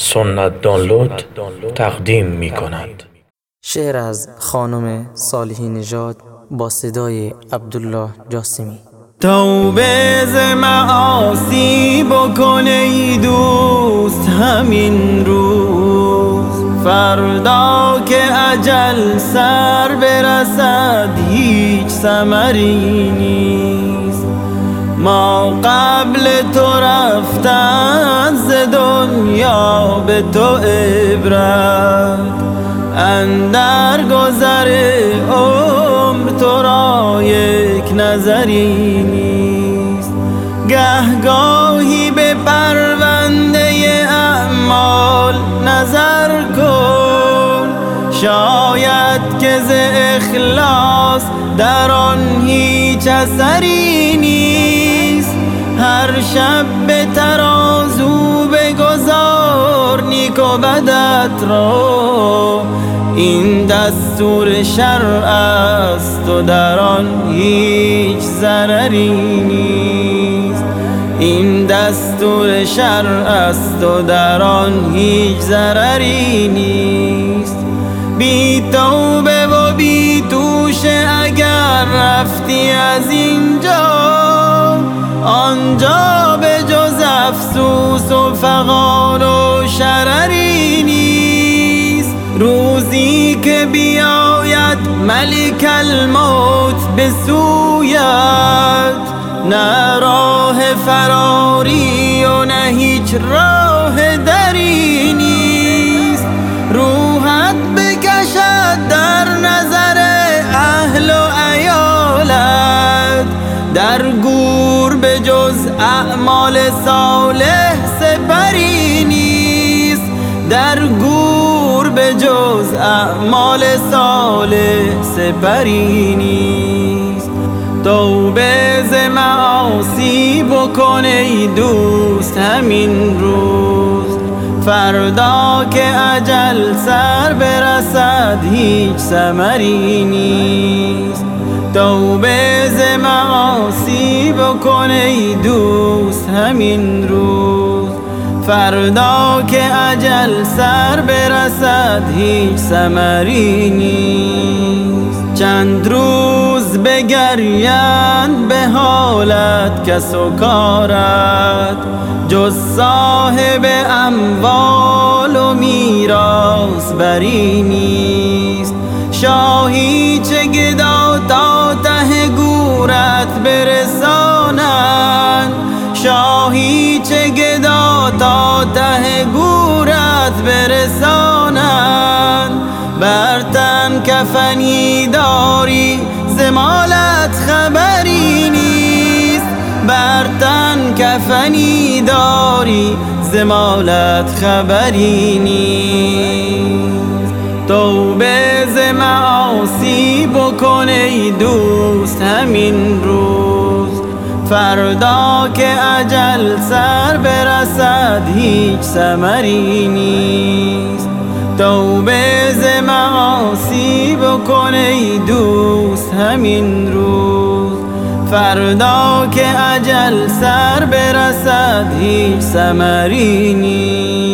سنت دانلود تقدیم می کند شعر از خانم صالحی نژاد با صدای عبدالله جاسمی. توبه ز معاصی بکن ای دوست همین روز. فردا که اجل سر برسد هیچ ثمری نیست. ما قبل تو رفتن ز دنیا به تو عبرت. اندر گذر عمر تو را یک نظری نیست. گهگاهی به پرونده اعمال نظر کن. شاید که ز اخلاص در آن هیچ اثری نیست. هر شب به ترازو بگذار نیک و بدت را. این دستور شرع است و در آن هیچ ضرری نیست. این دستور شرع است و در آن هیچ ضرری نیست. بی توبه و بی توشه اگر رفتی از اینجا آنجا به جز افسوس و فقان و شرری نیست. روزی که بیاید ملک الموت به سویت نه راه فراری و نه هیچ راه دری به جز اعمال صالح سپری نیست. در گور به جز اعمال صالح سپری نیست. توبه ز معاصی بکن ای دوست همین روز. فردا که اجل سر برسد هیچ ثمری نیست. توبه ز معاصی بکن ای دوست همین روز. فردا که اجل سر برسد هیچ ثمری نیست. چند روز بگریند به حالت کس و کارت. جز صاحب اموال و میراث بری نیست. شاهی چه گدا تا گورت برسانند. بر تن کفنی داری زمالت خبری نیست. بر تن کفنی داری زمالت خبری نیست. توبه ز معاصی بکن ای دوست همین روز. فردا که اجل سر برسد هیچ ثمری نیست. توبه ز معاصی بکن ای دوست همین روز. فردا که اجل سر برسد هیچ ثمری نیست.